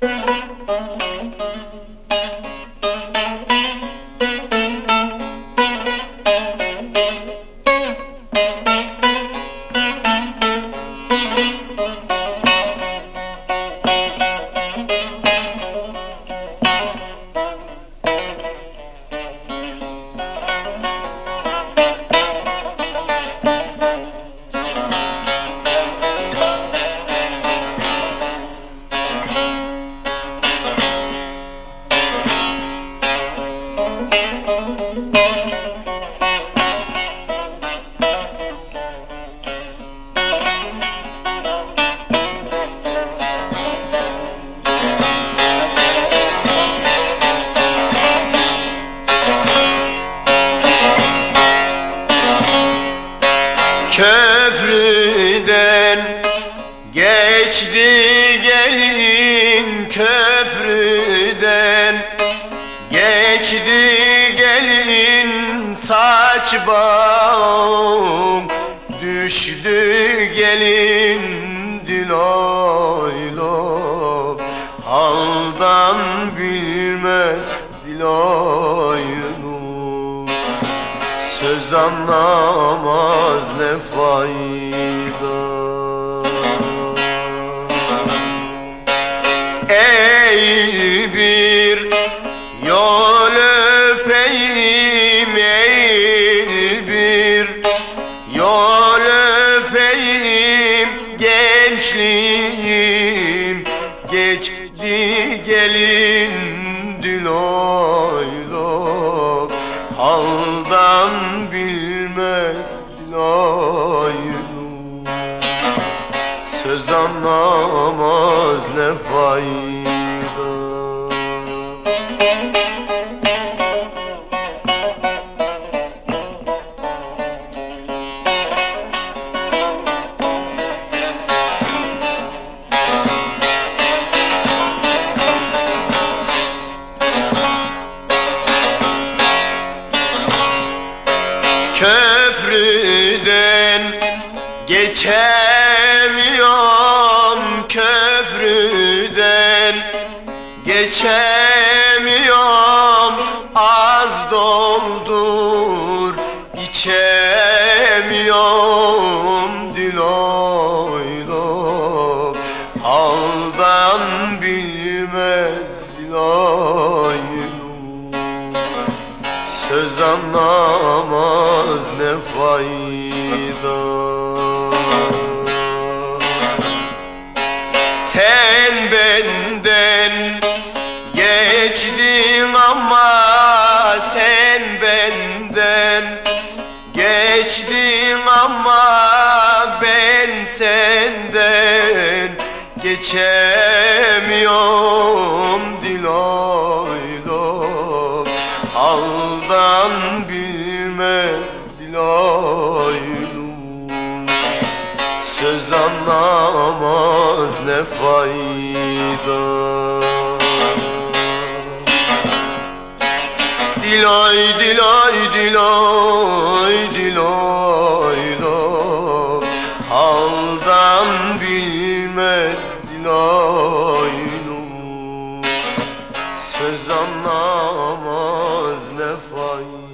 Köprüden gelin köprüden. Geçti gelin saç bağım Düştü gelin diloylom Haldan bilmez diloylum Söz anlamaz ne fayda Gençliğim geçti gelin diloylom Haldan bilmez diloylum Söz anlamaz ne fayda Köprüden geçemiyorum köprüden. Geçemiyorum az doldur içemiyorum Söz anlamaz ne fayda. Sen benden geçtin ama sen benden geçtin ama ben senden geçemiyorum diloylom daldan bilmez dilaylum Söz anlamaz ne fayda. Dilay dilay dilay dilay dilay Haldan bilmez dilay Söz anlamaz vefayı